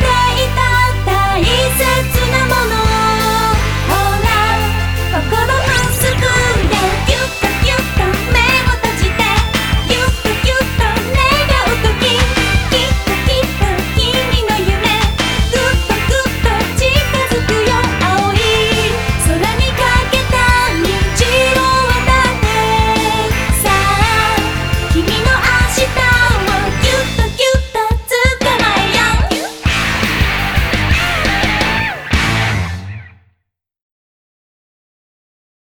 大切